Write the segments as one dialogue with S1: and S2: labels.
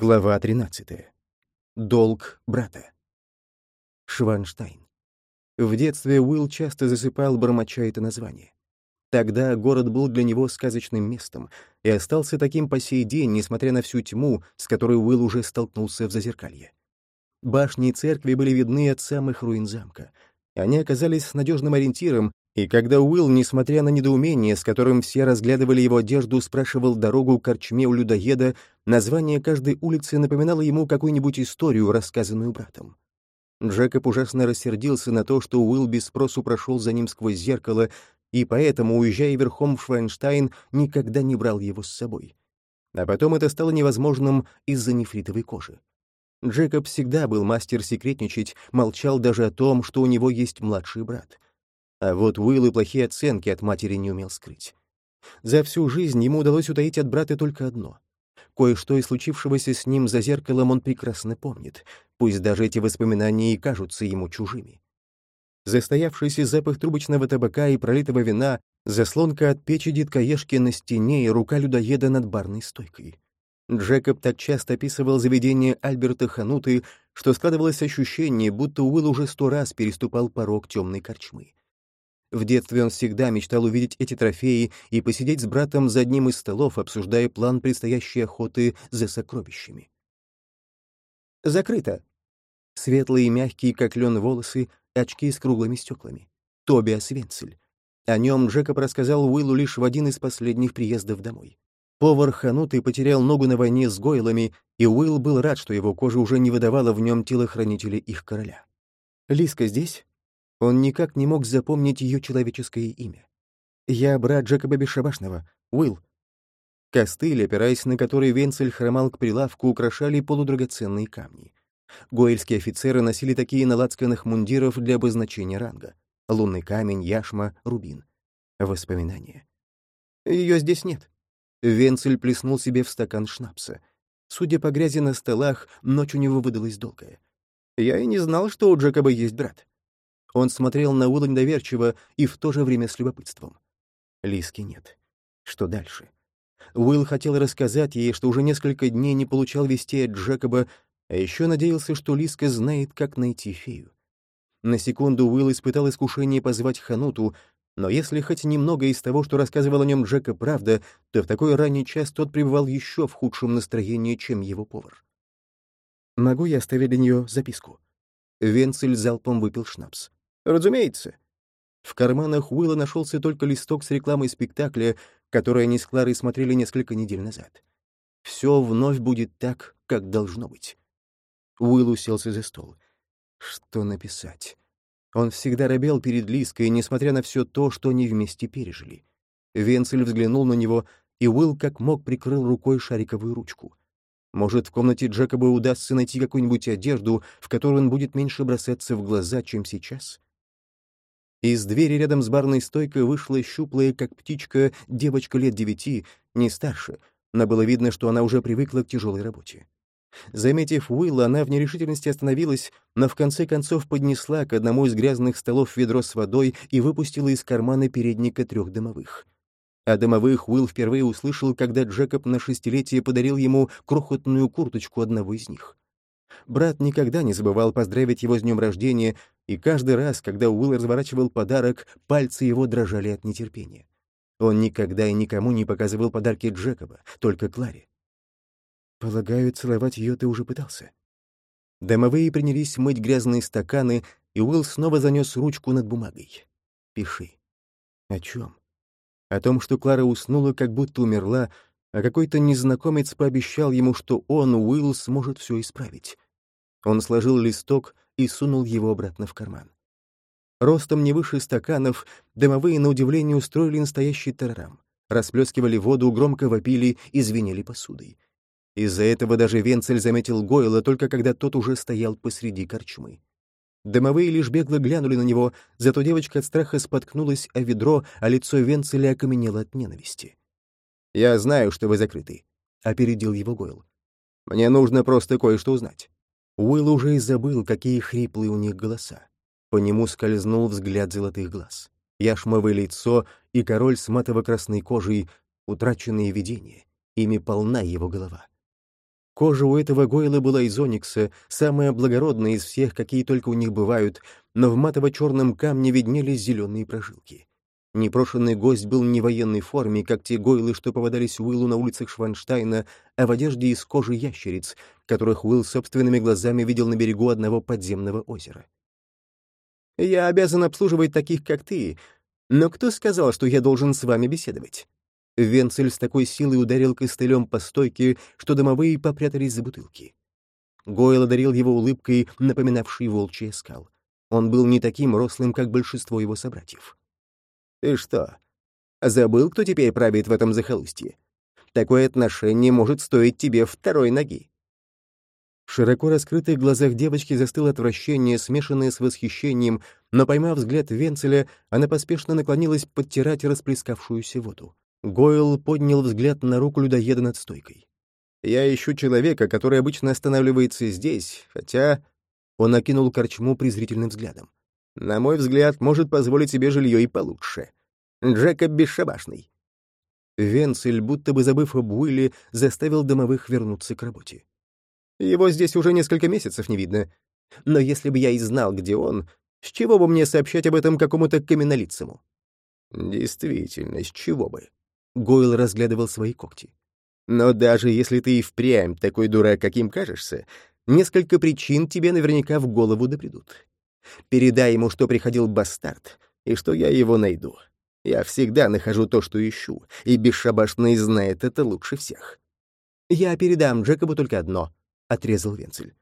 S1: Глава 13. Долг брата. Шванштайн. В детстве Уилл часто засыпал, бормоча это название. Тогда город был для него сказочным местом и остался таким по сей день, несмотря на всю тьму, с которой Уилл уже столкнулся в Зазеркалье. Башни и церкви были видны от самых руин замка. Они оказались надежным ориентиром, и когда Уилл, несмотря на недоумение, с которым все разглядывали его одежду, спрашивал дорогу к корчме у людоеда, название каждой улицы напоминало ему какую-нибудь историю, рассказанную братом. Джекоб ужасно рассердился на то, что Уилл без спросу прошел за ним сквозь зеркало, и поэтому, уезжая верхом в Швайнштайн, никогда не брал его с собой. А потом это стало невозможным из-за нефритовой кожи. Джекоб всегда был мастер секретничать, молчал даже о том, что у него есть младший брат — а вот Уилл и плохие оценки от матери не умел скрыть. За всю жизнь ему удалось утаить от брата только одно. Кое-что из случившегося с ним за зеркалом он прекрасно помнит, пусть даже эти воспоминания и кажутся ему чужими. Застоявшийся запах трубочного табака и пролитого вина, заслонка от печи деткоежки на стене и рука людоеда над барной стойкой. Джекоб так часто описывал заведение Альберта Хануты, что складывалось ощущение, будто Уилл уже сто раз переступал порог темной корчмы. В детстве он всегда мечтал увидеть эти трофеи и посидеть с братом за одним из столов, обсуждая план предстоящей охоты за сокровищами. Закрыто. Светлые мягкие, как лен, волосы, очки с круглыми стеклами. Тобиас Венцель. О нем Джекоб рассказал Уиллу лишь в один из последних приездов домой. Повар Хануты потерял ногу на войне с Гойлами, и Уилл был рад, что его кожа уже не выдавала в нем телохранителя их короля. «Лиска здесь?» Он никак не мог запомнить ее человеческое имя. «Я брат Джекоба Бесшабашного, Уилл». Костыль, опираясь на который Венцель хромал к прилавку, украшали полудрагоценные камни. Гоэльские офицеры носили такие на мундиров для обозначения ранга. Лунный камень, яшма, рубин. Воспоминания. Ее здесь нет. Венцель плеснул себе в стакан шнапса. Судя по грязи на столах, ночь у него выдалась долгая. Я и не знал, что у Джекоба есть брат. Он смотрел на Уилла недоверчиво и в то же время с любопытством. Лиски нет. Что дальше? Уилл хотел рассказать ей, что уже несколько дней не получал вестей от Джекоба, а еще надеялся, что Лиска знает, как найти фею. На секунду Уилл испытал искушение позвать Хануту, но если хоть немного из того, что рассказывал о нем Джека, правда, то в такой ранний час тот пребывал еще в худшем настроении, чем его повар. «Могу я оставить для нее записку?» Венцель залпом выпил шнапс. Разумеется. В карманах Уилла нашелся только листок с рекламой спектакля, который они с Кларой смотрели несколько недель назад. Все вновь будет так, как должно быть. Уилл уселся за стол. Что написать? Он всегда робел перед Лиской, несмотря на все то, что они вместе пережили. Венцель взглянул на него, и Уилл как мог прикрыл рукой шариковую ручку. Может, в комнате Джекоба удастся найти какую-нибудь одежду, в которую он будет меньше бросаться в глаза, чем сейчас? Из двери рядом с барной стойкой вышла щуплая, как птичка, девочка лет девяти, не старше, но было видно, что она уже привыкла к тяжелой работе. Заметив Уилла, она в нерешительности остановилась, но в конце концов поднесла к одному из грязных столов ведро с водой и выпустила из кармана передника трех домовых. О домовых Уилл впервые услышал, когда Джекоб на шестилетие подарил ему крохотную курточку одного из них. Брат никогда не забывал поздравить его с днем рождения, и каждый раз, когда Уилл разворачивал подарок, пальцы его дрожали от нетерпения. Он никогда и никому не показывал подарки Джекоба, только Кларе. «Полагаю, целовать ее ты уже пытался?» Домовые принялись мыть грязные стаканы, и Уилл снова занес ручку над бумагой. «Пиши». «О чем?» «О том, что Клара уснула, как будто умерла, а какой-то незнакомец пообещал ему, что он, Уилл, сможет все исправить. Он сложил листок и сунул его обратно в карман. Ростом не выше стаканов, дымовые, на удивление, устроили настоящий террам. Расплескивали воду, громко вопили и звенели посудой. Из-за этого даже Венцель заметил Гойла, только когда тот уже стоял посреди корчмы. Дымовые лишь бегло глянули на него, зато девочка от страха споткнулась о ведро, а лицо Венцеля окаменело от ненависти. «Я знаю, что вы закрыты», — опередил его Гойл. «Мне нужно просто кое-что узнать». Уилл уже и забыл, какие хриплые у них голоса. По нему скользнул взгляд золотых глаз. Яшмовое лицо и король с матово-красной кожей — утраченные видения. Ими полна его голова. Кожа у этого Гойла была из оникса, самая благородная из всех, какие только у них бывают, но в матово-черном камне виднелись зеленые прожилки. Непрошенный гость был не в военной форме, как те гойлы, что попадались Уиллу на улицах Шванштайна, а в одежде из кожи ящериц, которых Уилл собственными глазами видел на берегу одного подземного озера. «Я обязан обслуживать таких, как ты, но кто сказал, что я должен с вами беседовать?» Венцель с такой силой ударил костылем по стойке, что домовые попрятались за бутылки. Гойл одарил его улыбкой, напоминавшей волчий скал. Он был не таким рослым, как большинство его собратьев. «Ты что, забыл, кто теперь правит в этом захолустье? Такое отношение может стоить тебе второй ноги». В широко раскрытых глазах девочки застыло отвращение, смешанное с восхищением, но, поймав взгляд Венцеля, она поспешно наклонилась подтирать расплескавшуюся воду. Гойл поднял взгляд на руку людоеда над стойкой. «Я ищу человека, который обычно останавливается здесь, хотя...» Он окинул корчму презрительным взглядом. «На мой взгляд, может позволить себе жилье и получше. Джекоб бесшабашный». Венцель, будто бы забыв об Уилле, заставил домовых вернуться к работе. «Его здесь уже несколько месяцев не видно. Но если бы я и знал, где он, с чего бы мне сообщать об этом какому-то каменолицему?» «Действительно, с чего бы?» Гойл разглядывал свои когти. «Но даже если ты и впрямь такой дурак, каким кажешься, несколько причин тебе наверняка в голову допридут. Передай ему, что приходил бастард, и что я его найду. Я всегда нахожу то, что ищу, и бесшабашный знает это лучше всех». «Я передам Джекобу только одно», — отрезал Венцель.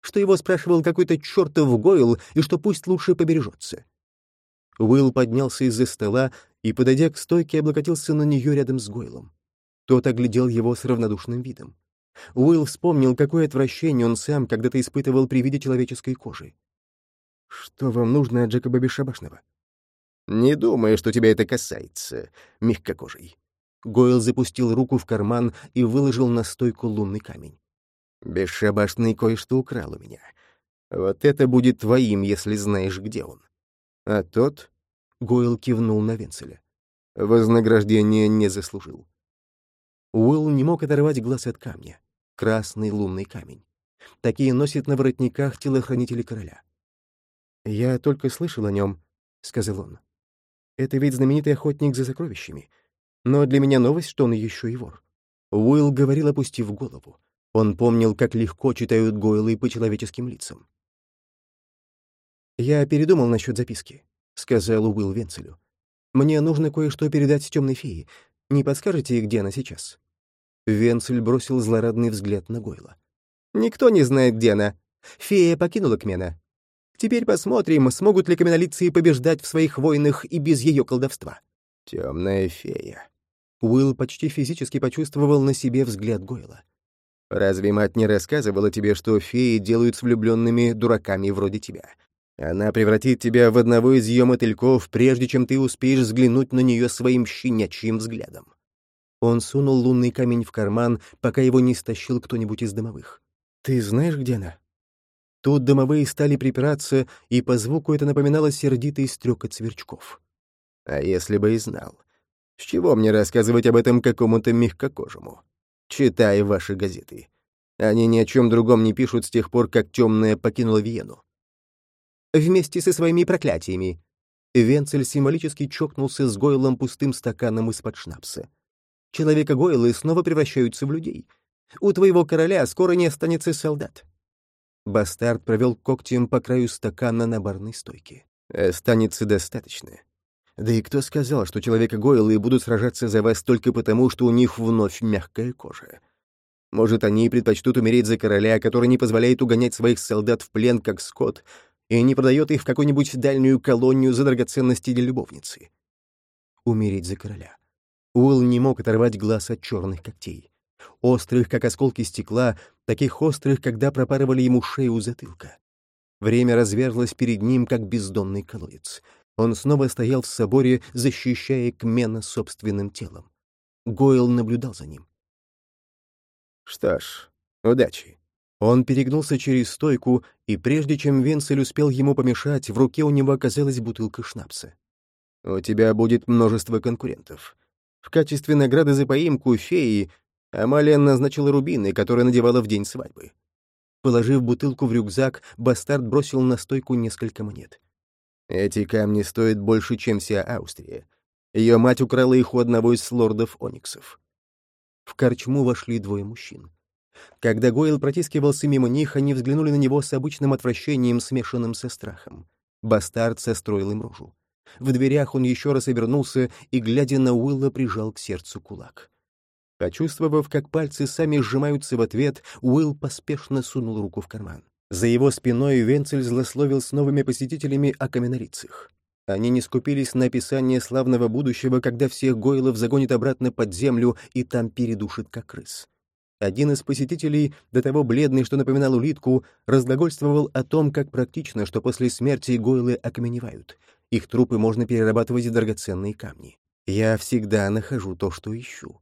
S1: «Что его спрашивал какой-то чертов Гойл, и что пусть лучше побережется». Уилл поднялся из-за стола и, подойдя к стойке, облокотился на нее рядом с Гойлом. Тот оглядел его с равнодушным видом. Уилл вспомнил, какое отвращение он сам когда-то испытывал при виде человеческой кожи. «Что вам нужно от Джекоба Бесшабашного?» «Не думаю, что тебя это касается, мягкокожий». Гойл запустил руку в карман и выложил на стойку лунный камень. «Бесшабашный кое-что украл у меня. Вот это будет твоим, если знаешь, где он. А тот Гойл кивнул на Венцеля. Вознаграждение не заслужил. Уилл не мог оторвать глаз от камня. Красный лунный камень. Такие носят на воротниках телохранители короля. «Я только слышал о нем», — сказал он. «Это ведь знаменитый охотник за сокровищами. Но для меня новость, что он еще и вор». Уилл говорил, опустив голову. Он помнил, как легко читают Гойлы по человеческим лицам. «Я передумал насчет записки. — сказал Уилл Венцелю. «Мне нужно кое-что передать темной фее. Не подскажете, где она сейчас?» Венцель бросил злорадный взгляд на Гойла. «Никто не знает, где она. Фея покинула Кмена. Теперь посмотрим, смогут ли каменолицы побеждать в своих войнах и без ее колдовства». «Темная фея». Уилл почти физически почувствовал на себе взгляд Гойла. «Разве мать не рассказывала тебе, что феи делают с влюбленными дураками вроде тебя? Она превратит тебя в одного из ее мотыльков, прежде чем ты успеешь взглянуть на нее своим щенячьим взглядом. Он сунул лунный камень в карман, пока его не стащил кто-нибудь из домовых. «Ты знаешь, где она?» Тут домовые стали припираться, и по звуку это напоминало сердитый стрекот сверчков. «А если бы и знал? С чего мне рассказывать об этом какому-то мягкокожему? Читай ваши газеты. Они ни о чем другом не пишут с тех пор, как темная покинула Вену вместе со своими проклятиями». Венцель символически чокнулся с Гойлом пустым стаканом из-под шнапса. «Человека Гойлы снова превращаются в людей. У твоего короля скоро не останется солдат». Бастард провел когтем по краю стакана на барной стойке. «Останется достаточно. Да и кто сказал, что человека Гойлы будут сражаться за вас только потому, что у них вновь мягкая кожа? Может, они предпочтут умереть за короля, который не позволяет угонять своих солдат в плен, как скот, и не продает их в какую-нибудь дальнюю колонию за драгоценности для любовницы. Умереть за короля. Уилл не мог оторвать глаз от черных когтей. Острых, как осколки стекла, таких острых, когда пропарывали ему шею затылка. Время разверзлось перед ним, как бездонный колодец. Он снова стоял в соборе, защищая Кмена собственным телом. Гойл наблюдал за ним. «Что ж, удачи», он перегнулся через стойку, и прежде чем Венцель успел ему помешать, в руке у него оказалась бутылка шнапса. «У тебя будет множество конкурентов. В качестве награды за поимку феи Амалия назначила рубины, которые надевала в день свадьбы. Положив бутылку в рюкзак, бастард бросил на стойку несколько монет. Эти камни стоят больше, чем вся Австрия. Ее мать украла их у одного из лордов Ониксов. В корчму вошли двое мужчин. Когда Гойл протискивался мимо них, они взглянули на него с обычным отвращением, смешанным со страхом. Бастард состроил им рожу. В дверях он еще раз обернулся и, глядя на Уилла, прижал к сердцу кулак. Почувствовав, как пальцы сами сжимаются в ответ, Уилл поспешно сунул руку в карман. За его спиной Венцель злословил с новыми посетителями о каменорицах. Они не скупились на описание славного будущего, когда всех Гойлов загонит обратно под землю и там передушит, как крыс. Один из посетителей, до того бледный, что напоминал улитку, разглагольствовал о том, как практично, что после смерти Гойлы окаменевают. Их трупы можно перерабатывать в драгоценные камни. Я всегда нахожу то, что ищу.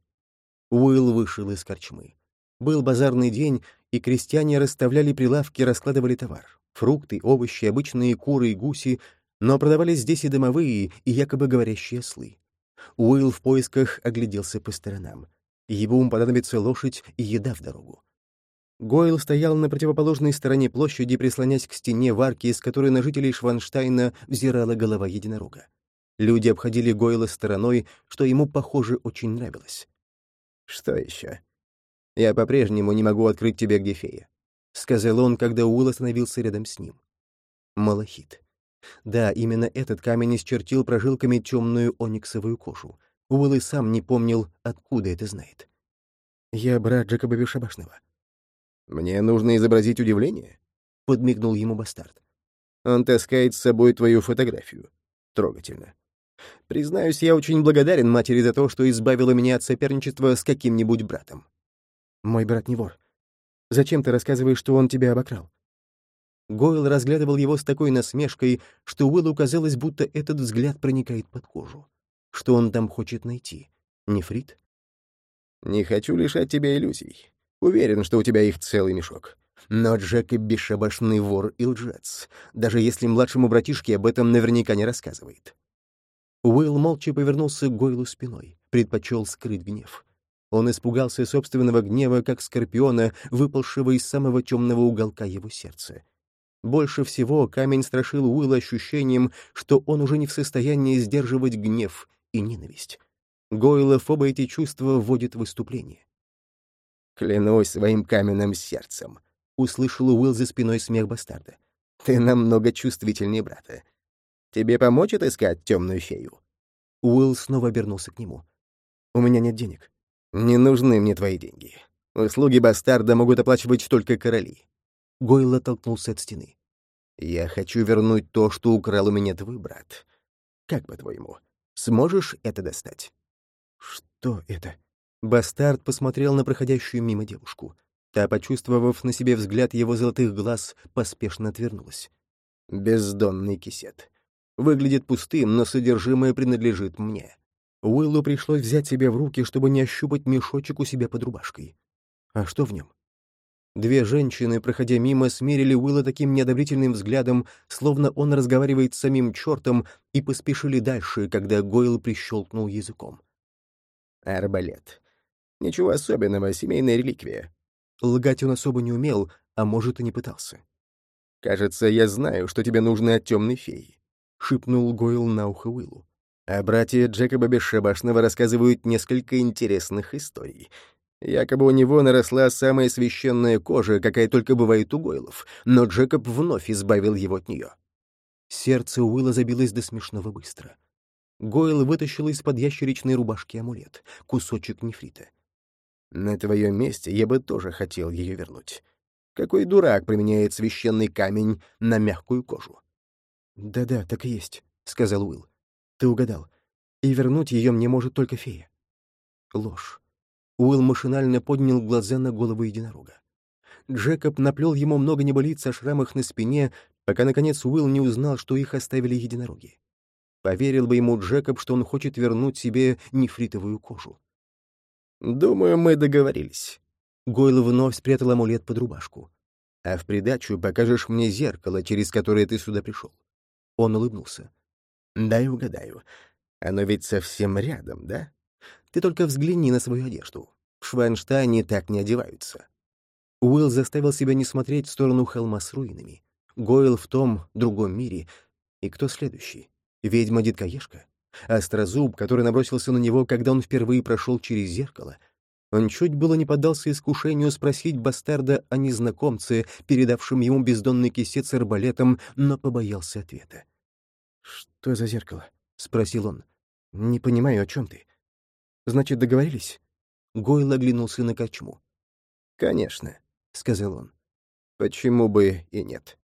S1: Уилл вышел из корчмы. Был базарный день, и крестьяне расставляли прилавки, раскладывали товар. Фрукты, овощи, обычные куры и гуси, но продавались здесь и домовые, и якобы говорящие ослы. Уилл в поисках огляделся по сторонам. Ему понадобится лошадь и еда в дорогу. Гойл стоял на противоположной стороне площади, прислонясь к стене в арке, из которой на жителей Шванштайна взирала голова единорога. Люди обходили Гойла стороной, что ему, похоже, очень нравилось. «Что еще?» «Я по-прежнему не могу открыть тебе, где фея», — сказал он, когда Уилл остановился рядом с ним. Малахит. Да, именно этот камень исчертил прожилками темную ониксовую кожу. Уилл и сам не помнил, откуда это знает. «Я брат Джекоба Бешабашного». «Мне нужно изобразить удивление?» — подмигнул ему бастард. «Он таскает с собой твою фотографию. Трогательно. Признаюсь, я очень благодарен матери за то, что избавила меня от соперничества с каким-нибудь братом». «Мой брат не вор. Зачем ты рассказываешь, что он тебя обокрал?» Гойл разглядывал его с такой насмешкой, что Уиллу казалось, будто этот взгляд проникает под кожу. Что он там хочет найти? Нефрит? «Не хочу лишать тебя иллюзий. Уверен, что у тебя их целый мешок. Но Джек и бесшабашный вор и лжец, даже если младшему братишке об этом наверняка не рассказывает». Уилл молча повернулся к Гойлу спиной, предпочел скрыть гнев. Он испугался собственного гнева, как скорпиона, выпалшего из самого темного уголка его сердца. Больше всего камень страшил Уилла ощущением, что он уже не в состоянии сдерживать гнев и ненависть. Гойлов оба эти чувства вводит в выступление. «Клянусь своим каменным сердцем», — услышал Уилл за спиной смех бастарда. «Ты намного чувствительнее брата. Тебе помочь отыскать темную фею?» Уилл снова обернулся к нему. «У меня нет денег. Не нужны мне твои деньги. Услуги бастарда могут оплачивать только короли. Гойл оттолкнулся от стены. «Я хочу вернуть то, что украл у меня твой брат. Как по-твоему, сможешь это достать?» «Что это?» Бастард посмотрел на проходящую мимо девушку. Та, почувствовав на себе взгляд его золотых глаз, поспешно отвернулась. «Бездонный кисет. Выглядит пустым, но содержимое принадлежит мне». Уиллу пришлось взять себя в руки, чтобы не ощупать мешочек у себя под рубашкой. А что в нем? Две женщины, проходя мимо, смерили Уилла таким неодобрительным взглядом, словно он разговаривает с самим чертом, и поспешили дальше, когда Гойл прищелкнул языком. Арбалет. Ничего особенного, семейная реликвия. Лгать он особо не умел, а может, и не пытался. «Кажется, я знаю, что тебе нужно от темной феи», — шепнул Гойл на ухо Уиллу. А братья Джекоба Бесшабашного рассказывают несколько интересных историй. Якобы у него наросла самая священная кожа, какая только бывает у Гойлов, но Джекоб вновь избавил его от нее. Сердце Уилла забилось до смешного быстро. Гойл вытащил из-под ящеричной рубашки амулет, кусочек нефрита. На твоем месте я бы тоже хотел ее вернуть. Какой дурак применяет священный камень на мягкую кожу? «Да-да, так и есть», — сказал Уилл. «Ты угадал. И вернуть ее мне может только фея». Ложь. Уилл машинально поднял глаза на голову единорога. Джекоб наплел ему много небылиц о шрамах на спине, пока, наконец, Уилл не узнал, что их оставили единороги. Поверил бы ему Джекоб, что он хочет вернуть себе нефритовую кожу. «Думаю, мы договорились». Гойл вновь спрятал амулет под рубашку. «А в придачу покажешь мне зеркало, через которое ты сюда пришел». Он улыбнулся. «Дай угадаю. Оно ведь совсем рядом, да?» Ты только взгляни на свою одежду. В Швайнштайне так не одеваются. Уилл заставил себя не смотреть в сторону холма с руинами. Гойл в том, другом мире. И кто следующий? Ведьма-деткоежка? Острозуб, который набросился на него, когда он впервые прошел через зеркало. Он чуть было не поддался искушению спросить бастарда о незнакомце, передавшем ему бездонный кисет с арбалетом, но побоялся ответа. «Что за зеркало?» — спросил он. «Не понимаю, о чем ты. Значит, договорились?» Гойл оглянулся на кочму. «Конечно», — сказал он. «Почему бы и нет?»